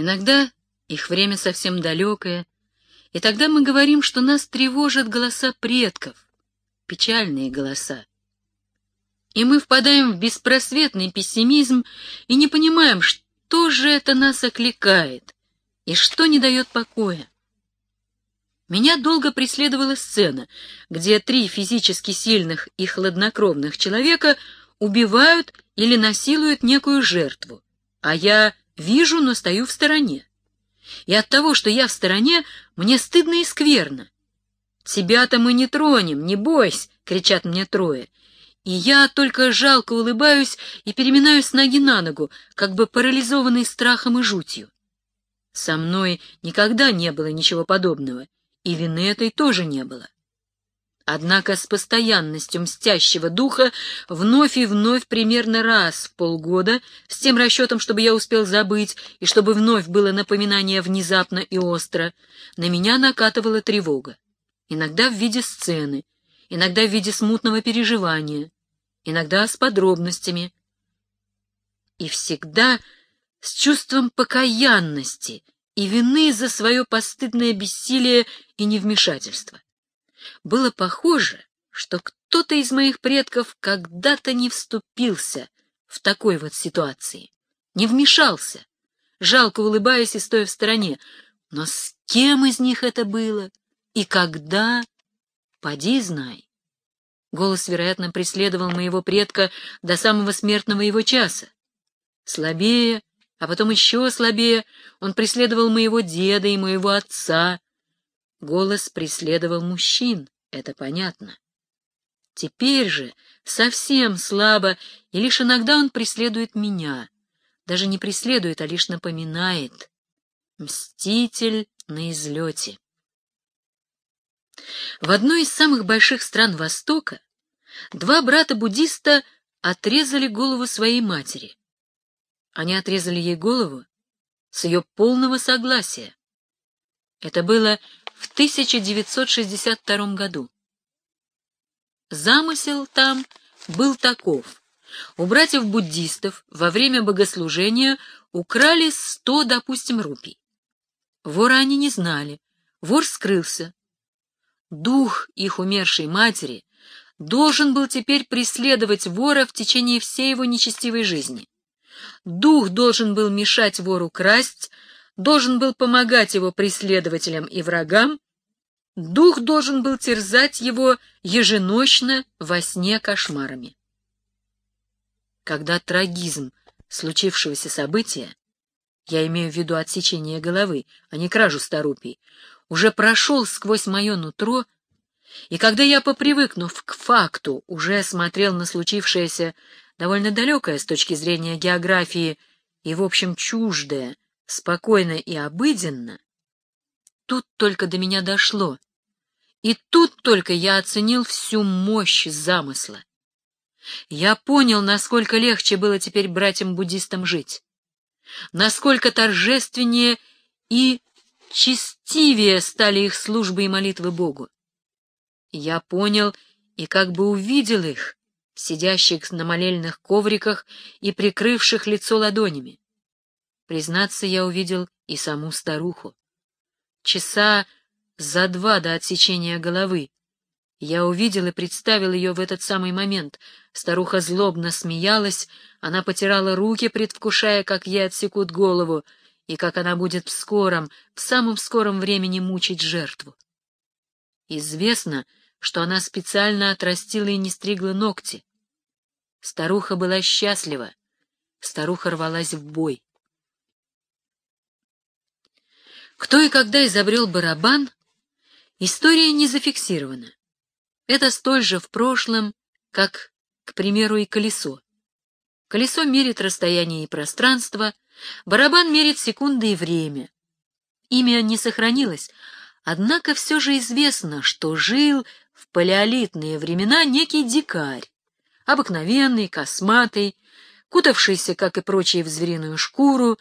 Иногда их время совсем далекое, и тогда мы говорим, что нас тревожат голоса предков, печальные голоса. И мы впадаем в беспросветный пессимизм и не понимаем, что же это нас окликает и что не дает покоя. Меня долго преследовала сцена, где три физически сильных и хладнокровных человека убивают или насилуют некую жертву, а я вижу, но стою в стороне. И от того, что я в стороне, мне стыдно и скверно. «Тебя-то мы не тронем, не бойся!» — кричат мне трое. И я только жалко улыбаюсь и переминаюсь с ноги на ногу, как бы парализованный страхом и жутью. Со мной никогда не было ничего подобного, и вины этой тоже не было. Однако с постоянностью мстящего духа вновь и вновь примерно раз в полгода, с тем расчетом, чтобы я успел забыть, и чтобы вновь было напоминание внезапно и остро, на меня накатывала тревога. Иногда в виде сцены, иногда в виде смутного переживания, иногда с подробностями. И всегда с чувством покаянности и вины за свое постыдное бессилие и невмешательство. Было похоже, что кто-то из моих предков когда-то не вступился в такой вот ситуации, не вмешался, жалко улыбаясь и стоя в стороне. Но с кем из них это было и когда, поди знай. Голос, вероятно, преследовал моего предка до самого смертного его часа. Слабее, а потом еще слабее, он преследовал моего деда и моего отца, Голос преследовал мужчин, это понятно. Теперь же совсем слабо, и лишь иногда он преследует меня. Даже не преследует, а лишь напоминает. Мститель на излете. В одной из самых больших стран Востока два брата-буддиста отрезали голову своей матери. Они отрезали ей голову с ее полного согласия. Это было в 1962 году. Замысел там был таков. У братьев-буддистов во время богослужения украли сто, допустим, рупий. Вора они не знали, вор скрылся. Дух их умершей матери должен был теперь преследовать вора в течение всей его нечестивой жизни. Дух должен был мешать вору красть, должен был помогать его преследователям и врагам, дух должен был терзать его еженочно во сне кошмарами. Когда трагизм случившегося события, я имею в виду отсечение головы, а не кражу старупий, уже прошел сквозь мое нутро, и когда я, попривыкнув к факту, уже смотрел на случившееся довольно далекое с точки зрения географии и, в общем, чуждое спокойно и обыденно, тут только до меня дошло, и тут только я оценил всю мощь замысла. Я понял, насколько легче было теперь братьям-буддистам жить, насколько торжественнее и честивее стали их службы и молитвы Богу. Я понял и как бы увидел их, сидящих на молельных ковриках и прикрывших лицо ладонями. Признаться, я увидел и саму старуху. Часа за два до отсечения головы. Я увидел и представил ее в этот самый момент. Старуха злобно смеялась, она потирала руки, предвкушая, как ей отсекут голову, и как она будет в скором, в самом скором времени мучить жертву. Известно, что она специально отрастила и не стригла ногти. Старуха была счастлива, старуха рвалась в бой. Кто и когда изобрел барабан, история не зафиксирована. Это столь же в прошлом, как, к примеру, и колесо. Колесо мерит расстояние и пространство, барабан мерит секунды и время. Имя не сохранилось, однако все же известно, что жил в палеолитные времена некий дикарь, обыкновенный, косматый, кутавшийся, как и прочие, в звериную шкуру,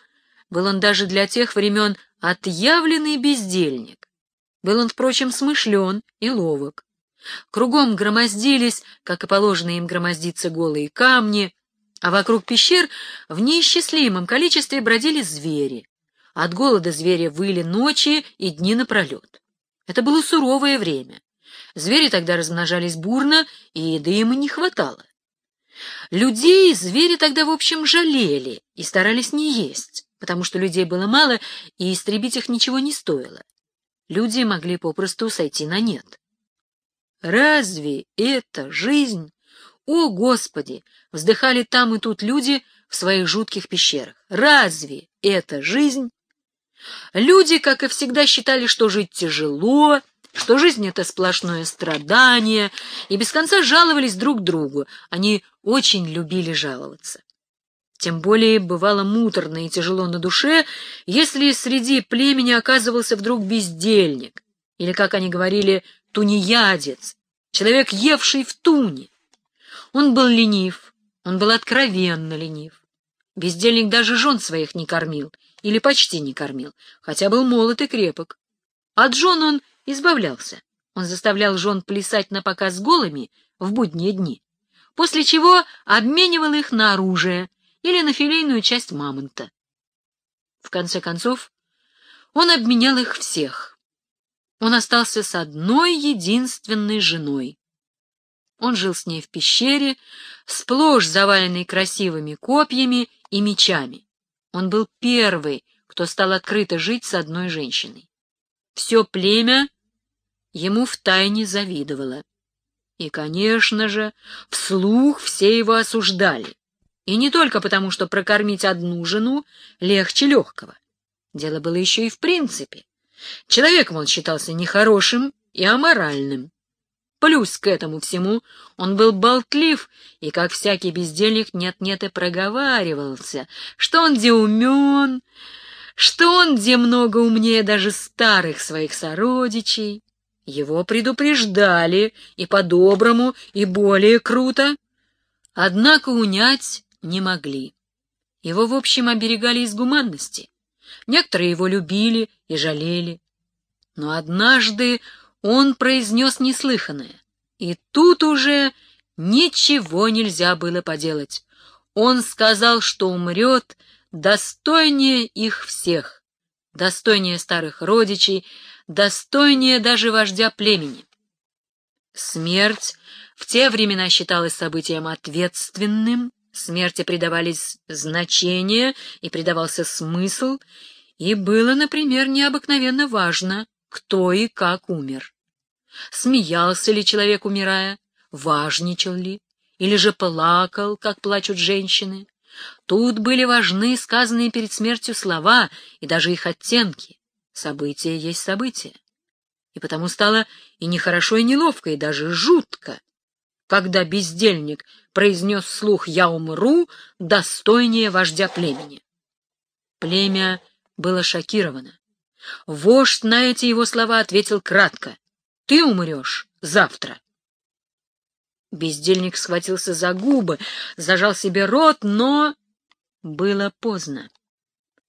был он даже для тех времен отъявленный бездельник. Был он, впрочем, смышлен и ловок. Кругом громоздились, как и положено им громоздиться, голые камни, а вокруг пещер в неисчислимом количестве бродили звери. От голода звери выли ночи и дни напролет. Это было суровое время. Звери тогда размножались бурно, и еды им не хватало. Людей звери тогда, в общем, жалели и старались не есть, потому что людей было мало, и истребить их ничего не стоило. Люди могли попросту сойти на нет. Разве это жизнь? О, Господи! Вздыхали там и тут люди в своих жутких пещерах. Разве это жизнь? Люди, как и всегда, считали, что жить тяжело, что жизнь — это сплошное страдание, и без конца жаловались друг другу. Они очень любили жаловаться. Тем более бывало муторно и тяжело на душе, если среди племени оказывался вдруг бездельник, или, как они говорили, тунеядец, человек, евший в туне. Он был ленив, он был откровенно ленив. Бездельник даже жен своих не кормил, или почти не кормил, хотя был молод и крепок. От жен он избавлялся. Он заставлял жен плясать на показ голыми в будние дни, после чего обменивал их на оружие или на филейную часть мамонта. В конце концов, он обменял их всех. Он остался с одной единственной женой. Он жил с ней в пещере, сплошь заваленной красивыми копьями и мечами. Он был первый, кто стал открыто жить с одной женщиной. Все племя ему втайне завидовала. И, конечно же, вслух все его осуждали. И не только потому, что прокормить одну жену легче легкого. Дело было еще и в принципе. Человек, мол, считался нехорошим и аморальным. Плюс к этому всему он был болтлив и, как всякий бездельник, нет-нет и проговаривался, что он где умен, что он где много умнее даже старых своих сородичей. Его предупреждали и по-доброму, и более круто. Однако унять не могли. Его, в общем, оберегали из гуманности. Некоторые его любили и жалели. Но однажды он произнес неслыханное, и тут уже ничего нельзя было поделать. Он сказал, что умрет достойнее их всех, достойнее старых родичей, достойнее даже вождя племени. Смерть в те времена считалась событием ответственным, смерти придавались значение и придавался смысл, и было, например, необыкновенно важно, кто и как умер. Смеялся ли человек, умирая, важничал ли, или же плакал, как плачут женщины. Тут были важны сказанные перед смертью слова и даже их оттенки. Событие есть событие. И потому стало и нехорошо, и неловко, и даже жутко, когда бездельник произнес вслух «Я умру, достойнее вождя племени». Племя было шокировано. Вождь на эти его слова ответил кратко «Ты умрешь завтра». Бездельник схватился за губы, зажал себе рот, но было поздно.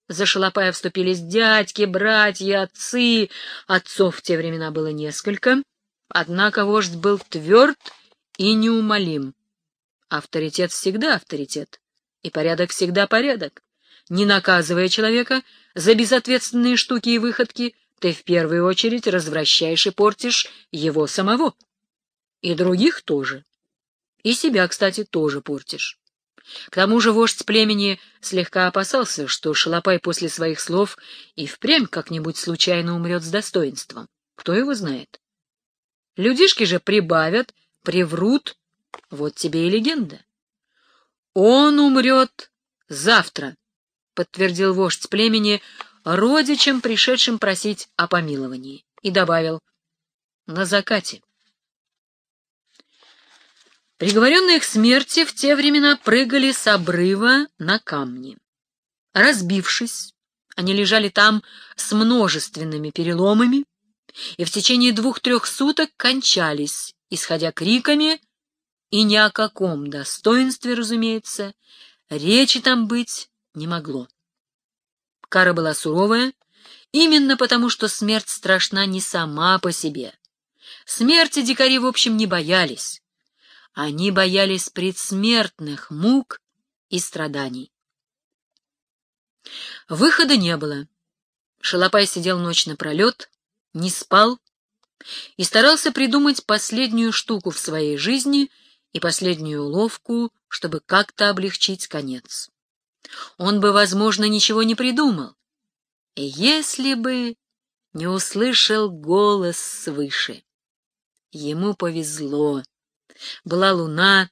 За Шалопая вступились дядьки, братья, отцы. Отцов в те времена было несколько. Однако вождь был тверд и неумолим. Авторитет всегда авторитет, и порядок всегда порядок. Не наказывая человека за безответственные штуки и выходки, ты в первую очередь развращаешь и портишь его самого. И других тоже. И себя, кстати, тоже портишь. К тому же вождь племени слегка опасался, что Шалопай после своих слов и впрямь как-нибудь случайно умрет с достоинством. Кто его знает? Людишки же прибавят, приврут. Вот тебе и легенда. Он умрет завтра, подтвердил вождь племени родичам, пришедшим просить о помиловании, и добавил на закате. Приговоренные к смерти в те времена прыгали с обрыва на камни. Разбившись, они лежали там с множественными переломами и в течение двух-трех суток кончались, исходя криками, и ни о каком достоинстве, разумеется, речи там быть не могло. Кара была суровая, именно потому, что смерть страшна не сама по себе. Смерти дикари, в общем, не боялись они боялись предсмертных мук и страданий. Выхода не было. Шалопай сидел ночь напролет, не спал и старался придумать последнюю штуку в своей жизни и последнюю уловку, чтобы как-то облегчить конец. Он бы, возможно, ничего не придумал, если бы не услышал голос свыше. Ему повезло. Была луна,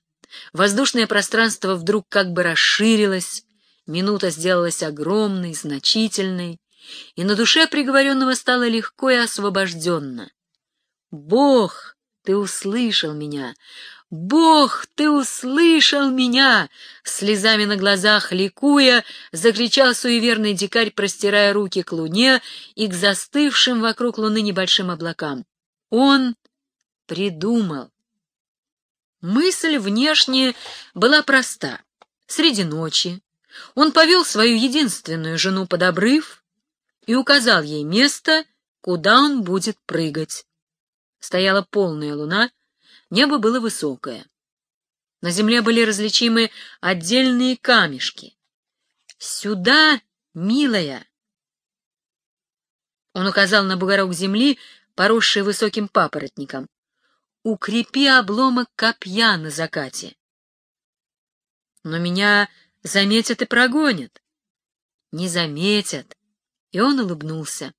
воздушное пространство вдруг как бы расширилось, минута сделалась огромной, значительной, и на душе приговоренного стало легко и освобожденно. «Бог, ты услышал меня! Бог, ты услышал меня!» Слезами на глазах ликуя, закричал суеверный дикарь, простирая руки к луне и к застывшим вокруг луны небольшим облакам. Он придумал. Мысль внешне была проста. Среди ночи он повел свою единственную жену под обрыв и указал ей место, куда он будет прыгать. Стояла полная луна, небо было высокое. На земле были различимы отдельные камешки. «Сюда, милая!» Он указал на бугорок земли, поросший высоким папоротником укрепи обломок копья на закате. Но меня заметят и прогонят. Не заметят. И он улыбнулся.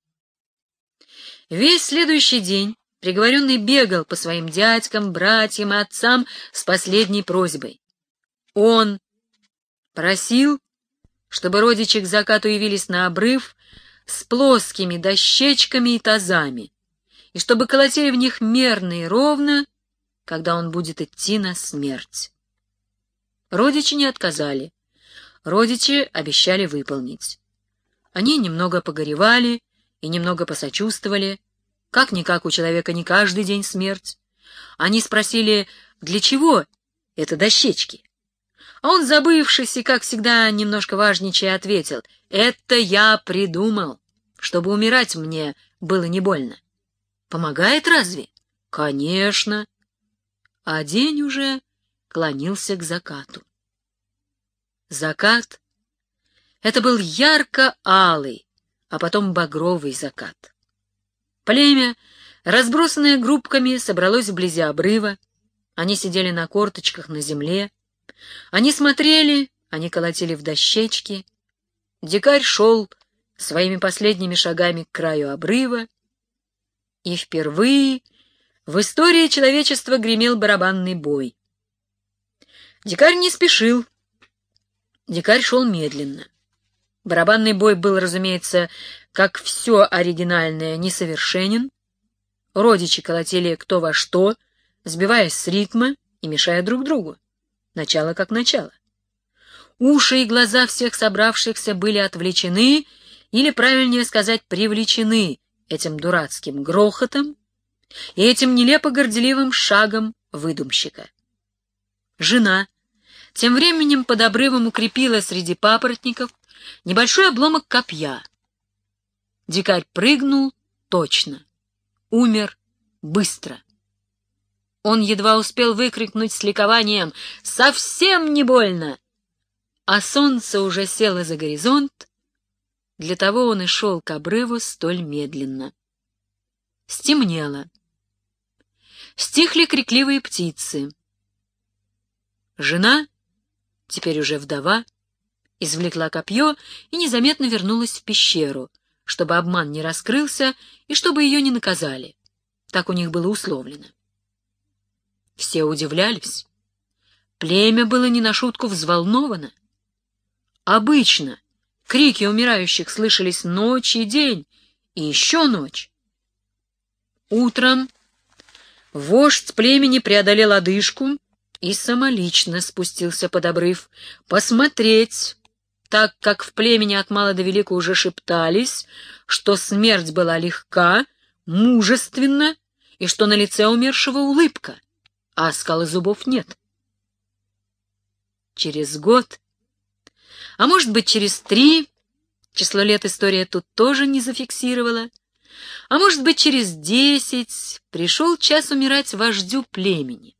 Весь следующий день приговоренный бегал по своим дядькам, братьям и отцам с последней просьбой. Он просил, чтобы родичи к закату явились на обрыв с плоскими дощечками и тазами, и чтобы колотили в них мерно и ровно, когда он будет идти на смерть. Родичи не отказали. Родичи обещали выполнить. Они немного погоревали и немного посочувствовали. Как-никак у человека не каждый день смерть. Они спросили, для чего это дощечки? А он, забывшись и, как всегда, немножко важничая, ответил, «Это я придумал, чтобы умирать мне было не больно». Помогает разве? Конечно. А день уже клонился к закату. Закат — это был ярко-алый, а потом багровый закат. Племя, разбросанное группками, собралось вблизи обрыва. Они сидели на корточках на земле. Они смотрели, они колотили в дощечки. Дикарь шел своими последними шагами к краю обрыва, и впервые в истории человечества гремел барабанный бой. Дикарь не спешил. Дикарь шел медленно. Барабанный бой был, разумеется, как все оригинальное, несовершенен. Родичи колотили кто во что, сбиваясь с ритма и мешая друг другу. Начало как начало. Уши и глаза всех собравшихся были отвлечены, или, правильнее сказать, привлечены этим дурацким грохотом и этим нелепо горделивым шагом выдумщика. Жена тем временем под обрывом укрепила среди папоротников небольшой обломок копья. Дикарь прыгнул точно, умер быстро. Он едва успел выкрикнуть с ликованием «Совсем не больно!» А солнце уже село за горизонт, для того он и шел к обрыву столь медленно. Стемнело. Стихли крикливые птицы. Жена, теперь уже вдова, извлекла копье и незаметно вернулась в пещеру, чтобы обман не раскрылся и чтобы ее не наказали. Так у них было условлено. Все удивлялись. Племя было не на шутку взволновано. Обычно Крики умирающих слышались ночь и день, и еще ночь. Утром вождь племени преодолел одышку и самолично спустился под обрыв посмотреть, так как в племени от мала до велика уже шептались, что смерть была легка, мужественна и что на лице умершего улыбка, а скалы зубов нет. Через год а может быть, через три, число лет история тут тоже не зафиксировала, а может быть, через десять пришел час умирать вождю племени.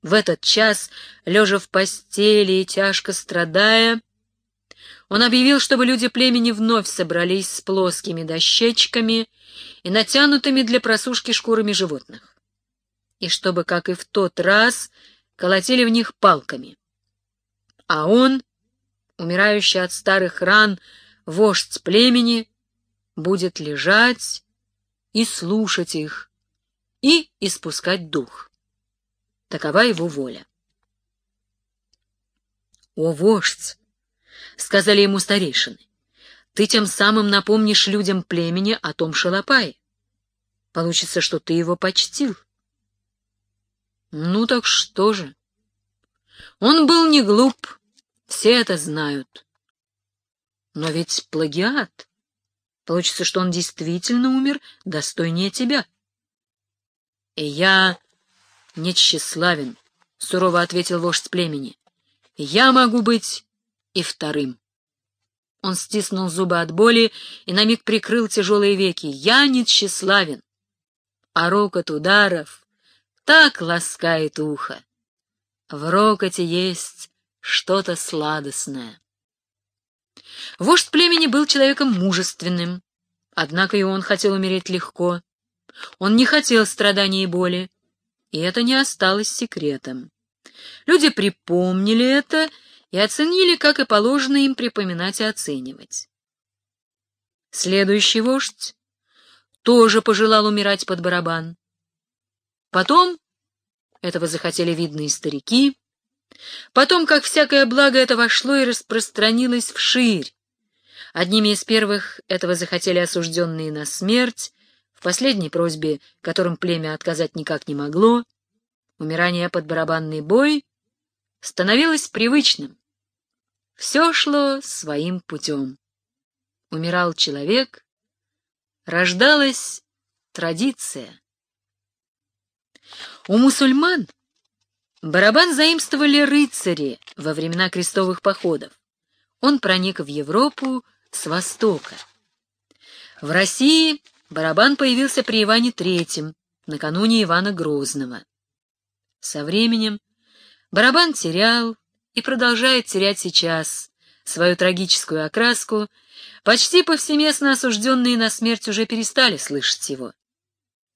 В этот час, лежа в постели и тяжко страдая, Он объявил, чтобы люди племени вновь собрались с плоскими дощечками и натянутыми для просушки шкурами животных. И чтобы, как и в тот раз, колотили в них палками. А он, умирающий от старых ран, вождь племени, будет лежать и слушать их, и испускать дух. Такова его воля. «О, вождь!» — сказали ему старейшины. «Ты тем самым напомнишь людям племени о том шалопае. Получится, что ты его почтил». «Ну так что же?» Он был не глуп, все это знают. Но ведь плагиат. Получится, что он действительно умер достойнее тебя. И я не тщеславен, — сурово ответил вождь племени. Я могу быть и вторым. Он стиснул зубы от боли и на миг прикрыл тяжелые веки. Я не тщеславен, а рокот ударов так ласкает ухо. В рокоте есть что-то сладостное. Вождь племени был человеком мужественным, однако и он хотел умереть легко. Он не хотел страданий и боли, и это не осталось секретом. Люди припомнили это и оценили, как и положено им припоминать и оценивать. Следующий вождь тоже пожелал умирать под барабан. Потом этого захотели видные старики. Потом, как всякое благо, это вошло и распространилось вширь. Одними из первых этого захотели осужденные на смерть, в последней просьбе, которым племя отказать никак не могло. Умирание под барабанный бой становилось привычным. Все шло своим путем. Умирал человек, рождалась традиция. У мусульман барабан заимствовали рыцари во времена крестовых походов. Он проник в Европу с востока. В России барабан появился при Иване III, накануне Ивана Грозного. Со временем барабан терял и продолжает терять сейчас свою трагическую окраску, почти повсеместно осужденные на смерть уже перестали слышать его.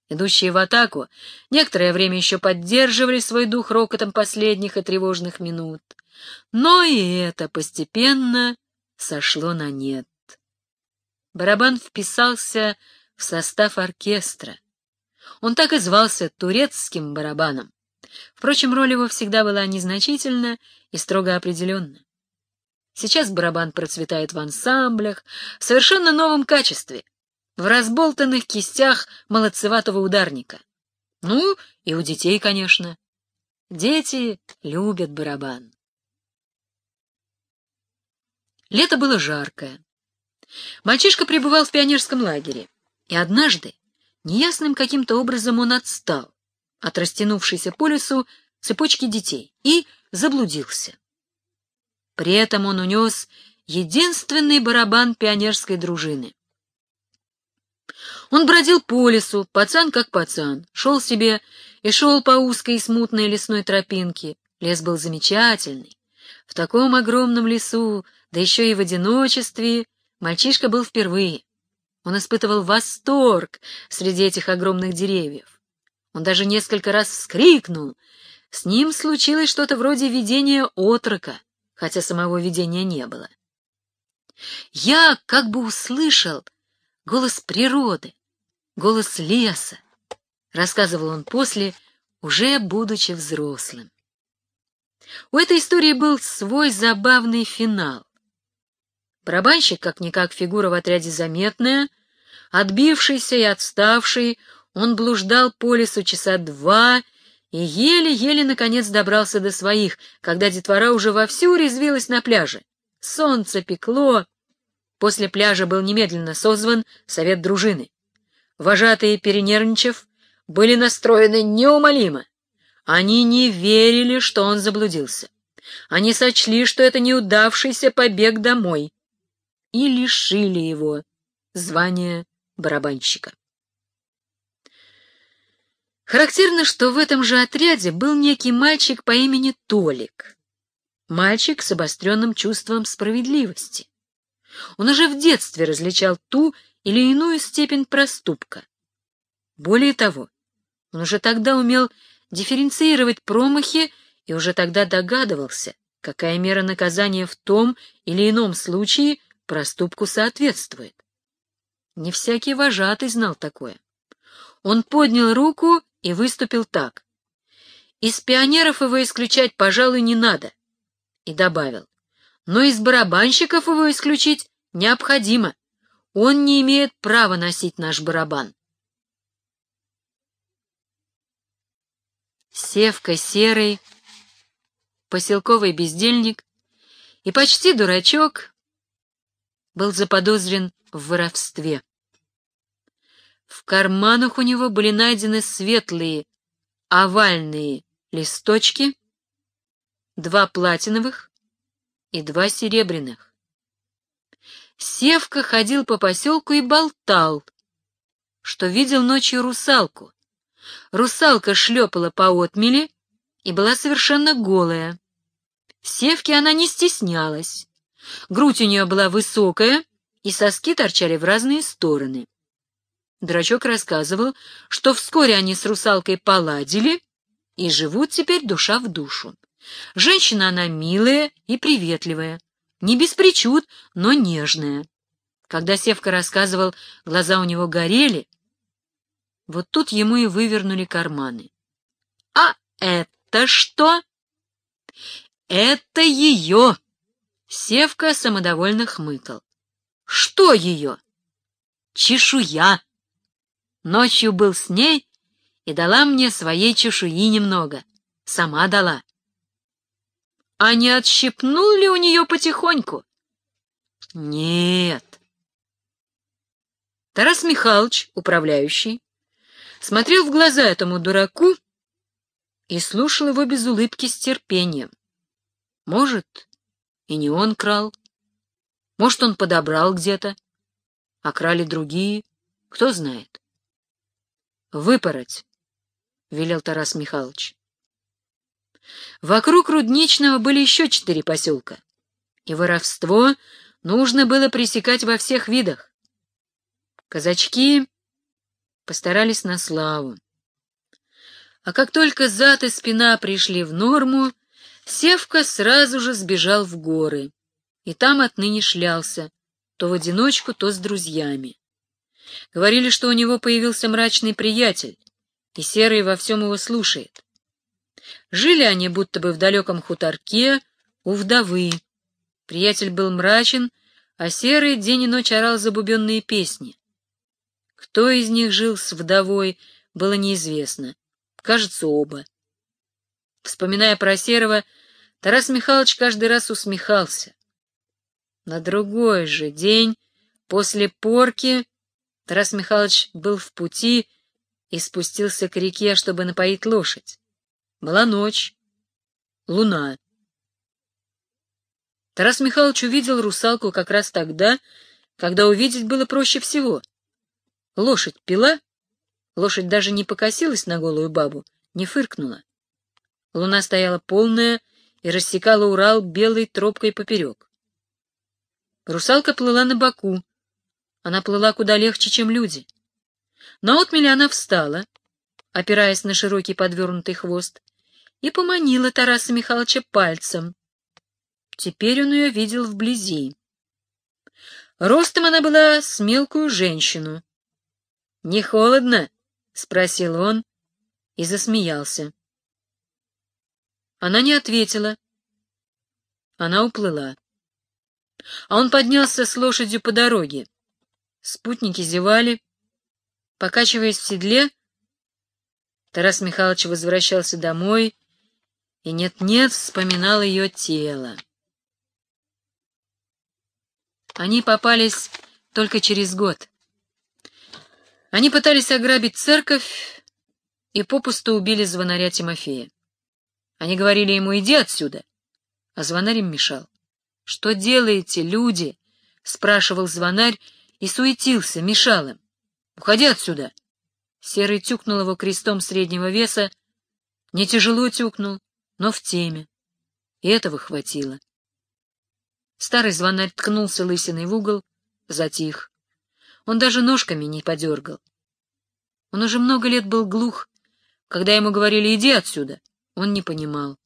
Идущие в атаку некоторое время еще поддерживали свой дух рокотом последних и тревожных минут. Но и это постепенно сошло на нет. Барабан вписался в состав оркестра. Он так и звался турецким барабаном. Впрочем, роль его всегда была незначительна и строго определенна. Сейчас барабан процветает в ансамблях в совершенно новом качестве — в разболтанных кистях молодцеватого ударника. Ну, и у детей, конечно. Дети любят барабан. Лето было жаркое. Мальчишка пребывал в пионерском лагере, и однажды неясным каким-то образом он отстал от растянувшейся по лесу цепочки детей и заблудился. При этом он унес единственный барабан пионерской дружины. Он бродил по лесу, пацан как пацан, шел себе и шел по узкой и смутной лесной тропинке. Лес был замечательный. В таком огромном лесу, да еще и в одиночестве, мальчишка был впервые. Он испытывал восторг среди этих огромных деревьев. Он даже несколько раз вскрикнул. С ним случилось что-то вроде видения отрока, хотя самого видения не было. Я как бы услышал голос природы, голос леса, рассказывал он после, уже будучи взрослым. У этой истории был свой забавный финал. Барабанщик, как-никак фигура в отряде заметная, отбившийся и отставший, он блуждал по лесу часа два и еле-еле, наконец, добрался до своих, когда детвора уже вовсю резвилась на пляже. Солнце пекло, После пляжа был немедленно созван совет дружины. Вожатые, перенервничав, были настроены неумолимо. Они не верили, что он заблудился. Они сочли, что это неудавшийся побег домой, и лишили его звания барабанщика. Характерно, что в этом же отряде был некий мальчик по имени Толик. Мальчик с обостренным чувством справедливости. Он уже в детстве различал ту или иную степень проступка. Более того, он уже тогда умел дифференцировать промахи и уже тогда догадывался, какая мера наказания в том или ином случае проступку соответствует. Не всякий вожатый знал такое. Он поднял руку и выступил так. Из пионеров его исключать, пожалуй, не надо. И добавил. Но из барабанщиков его исключить необходимо. Он не имеет права носить наш барабан. Севка серый, поселковый бездельник и почти дурачок был заподозрен в воровстве. В карманах у него были найдены светлые овальные листочки, два платиновых и два серебряных. Севка ходил по поселку и болтал, что видел ночью русалку. Русалка шлепала по отмели и была совершенно голая. Севке она не стеснялась. Грудь у нее была высокая, и соски торчали в разные стороны. Драчок рассказывал, что вскоре они с русалкой поладили и живут теперь душа в душу. Женщина она милая и приветливая, не без причуд, но нежная. Когда Севка рассказывал, глаза у него горели. Вот тут ему и вывернули карманы. — А это что? — Это ее! Севка самодовольно хмыкал. — Что ее? — Чешуя! Ночью был с ней и дала мне своей чешуи немного. Сама дала. А не отщипнул ли у нее потихоньку? Нет. Тарас Михайлович, управляющий, смотрел в глаза этому дураку и слушал его без улыбки с терпением. Может, и не он крал, может, он подобрал где-то, а крали другие, кто знает. Выпороть, — велел Тарас Михайлович. Вокруг Рудничного были еще четыре поселка, и воровство нужно было пресекать во всех видах. Казачки постарались на славу. А как только зад и спина пришли в норму, Севка сразу же сбежал в горы, и там отныне шлялся, то в одиночку, то с друзьями. Говорили, что у него появился мрачный приятель, и Серый во всем его слушает. Жили они будто бы в далеком хуторке у вдовы. Приятель был мрачен, а Серый день и ночь орал забубенные песни. Кто из них жил с вдовой, было неизвестно. Кажется, оба. Вспоминая про Серого, Тарас Михайлович каждый раз усмехался. На другой же день, после порки, Тарас Михайлович был в пути и спустился к реке, чтобы напоить лошадь. Была ночь, луна. Тарас Михайлович увидел русалку как раз тогда, когда увидеть было проще всего. Лошадь пила, лошадь даже не покосилась на голую бабу, не фыркнула. Луна стояла полная и рассекала Урал белой тропкой поперек. Русалка плыла на боку, она плыла куда легче, чем люди. На отмеле она встала, опираясь на широкий подвернутый хвост, и поманила Тараса Михайловича пальцем. Теперь он ее видел вблизи. Ростом она была с мелкую женщину. — Не холодно? — спросил он и засмеялся. Она не ответила. Она уплыла. А он поднялся с лошадью по дороге. Спутники зевали. Покачиваясь в седле, Тарас Михайлович возвращался домой и нет-нет вспоминал ее тело. Они попались только через год. Они пытались ограбить церковь и попусту убили звонаря Тимофея. Они говорили ему «иди отсюда», а звонарь им мешал. «Что делаете, люди?» — спрашивал звонарь, и суетился, мешал им. «Уходи отсюда!» Серый тюкнул его крестом среднего веса, не тяжело тюкнул, но в теме. И этого хватило. Старый звонарь ткнулся лысиной в угол, затих. Он даже ножками не подергал. Он уже много лет был глух. Когда ему говорили «иди отсюда», он не понимал.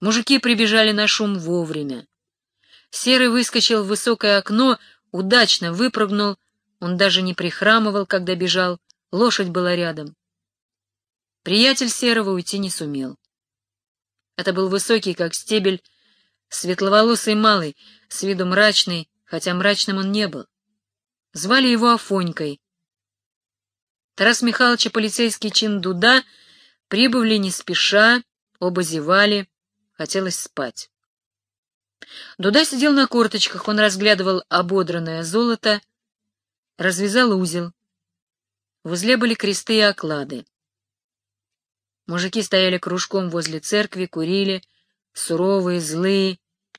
Мужики прибежали на шум вовремя. Серый выскочил в высокое окно, удачно выпрыгнул, он даже не прихрамывал, когда бежал, лошадь была рядом. Приятель Серого уйти не сумел. Это был высокий, как стебель, светловолосый малый, с виду мрачный, хотя мрачным он не был. Звали его Афонькой. Тарас Михайлович полицейский чин Дуда прибыли не спеша, оба зевали, хотелось спать. Дуда сидел на корточках, он разглядывал ободранное золото, развязал узел. В узле были кресты и оклады. Мужики стояли кружком возле церкви, курили, суровые, злые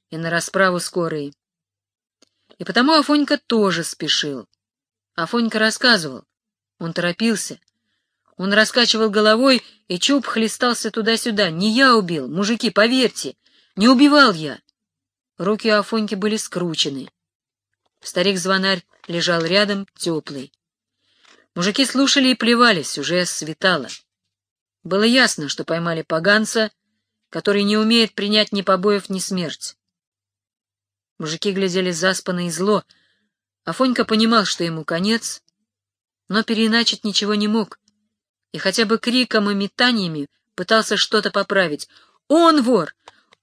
и на расправу скорые. И потому Афонька тоже спешил. Афонька рассказывал. Он торопился. Он раскачивал головой, и чуб хлестался туда-сюда. Не я убил, мужики, поверьте, не убивал я. Руки у Афоньки были скручены. Старик-звонарь лежал рядом, теплый. Мужики слушали и плевались, уже светало. Было ясно, что поймали поганца, который не умеет принять ни побоев, ни смерть. Мужики глядели заспанно и зло. Афонька понимал, что ему конец, но переиначить ничего не мог, и хотя бы криком и метаниями пытался что-то поправить. «Он вор!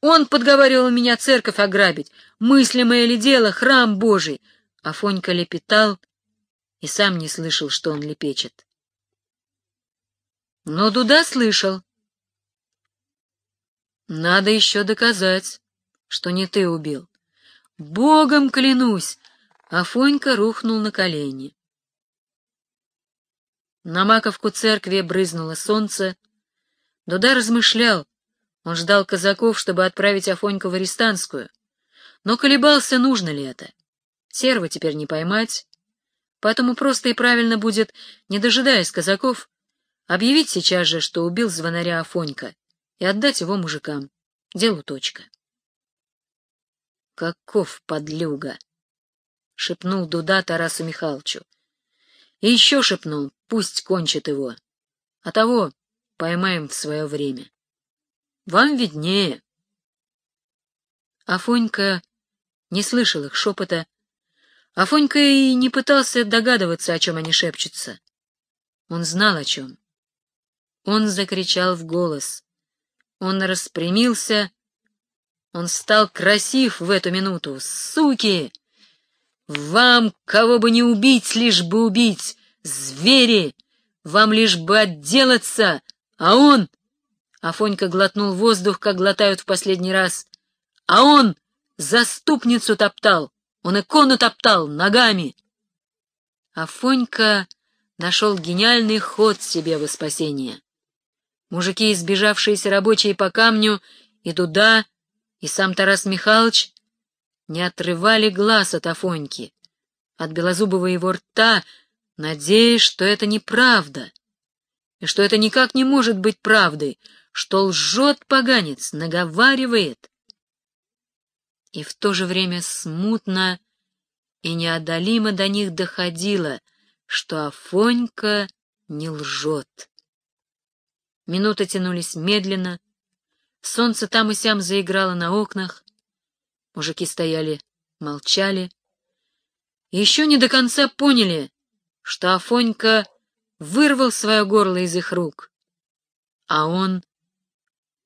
Он подговаривал меня церковь ограбить! Мыслимое ли дело, храм Божий!» Афонька лепетал и сам не слышал, что он лепечет. Но Дуда слышал. Надо еще доказать, что не ты убил. Богом клянусь! Афонька рухнул на колени. На маковку церкви брызнуло солнце. Дуда размышлял. Он ждал казаков, чтобы отправить Афоньку в Арестанскую. Но колебался, нужно ли это. Серва теперь не поймать. Поэтому просто и правильно будет, не дожидаясь казаков, Объявить сейчас же, что убил звонаря Афонька, и отдать его мужикам. Делу точка. Каков подлюга! — шепнул Дуда Тарасу Михайловичу. И еще шепнул, пусть кончит его. А того поймаем в свое время. Вам виднее. Афонька не слышал их шепота. Афонька и не пытался догадываться, о чем они шепчутся. Он знал, о чем. Он закричал в голос. Он распрямился. Он стал красив в эту минуту. «Суки! Вам кого бы не убить, лишь бы убить! Звери! Вам лишь бы отделаться! А он...» Афонька глотнул воздух, как глотают в последний раз. «А он заступницу топтал! Он икону топтал ногами!» Афонька нашел гениальный ход себе во спасение. Мужики, избежавшиеся рабочие по камню, и Дуда, и сам Тарас Михайлович не отрывали глаз от Афоньки, от белозубого его рта, надеясь, что это неправда, и что это никак не может быть правдой, что лжет поганец, наговаривает. И в то же время смутно и неодолимо до них доходило, что Афонька не лжет. Минуты тянулись медленно. Солнце там и сям заиграло на окнах. Мужики стояли, молчали. Еще не до конца поняли, что Афонька вырвал свое горло из их рук. А он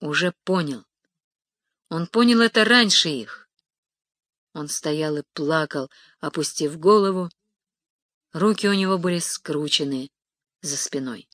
уже понял. Он понял это раньше их. Он стоял и плакал, опустив голову. Руки у него были скручены за спиной.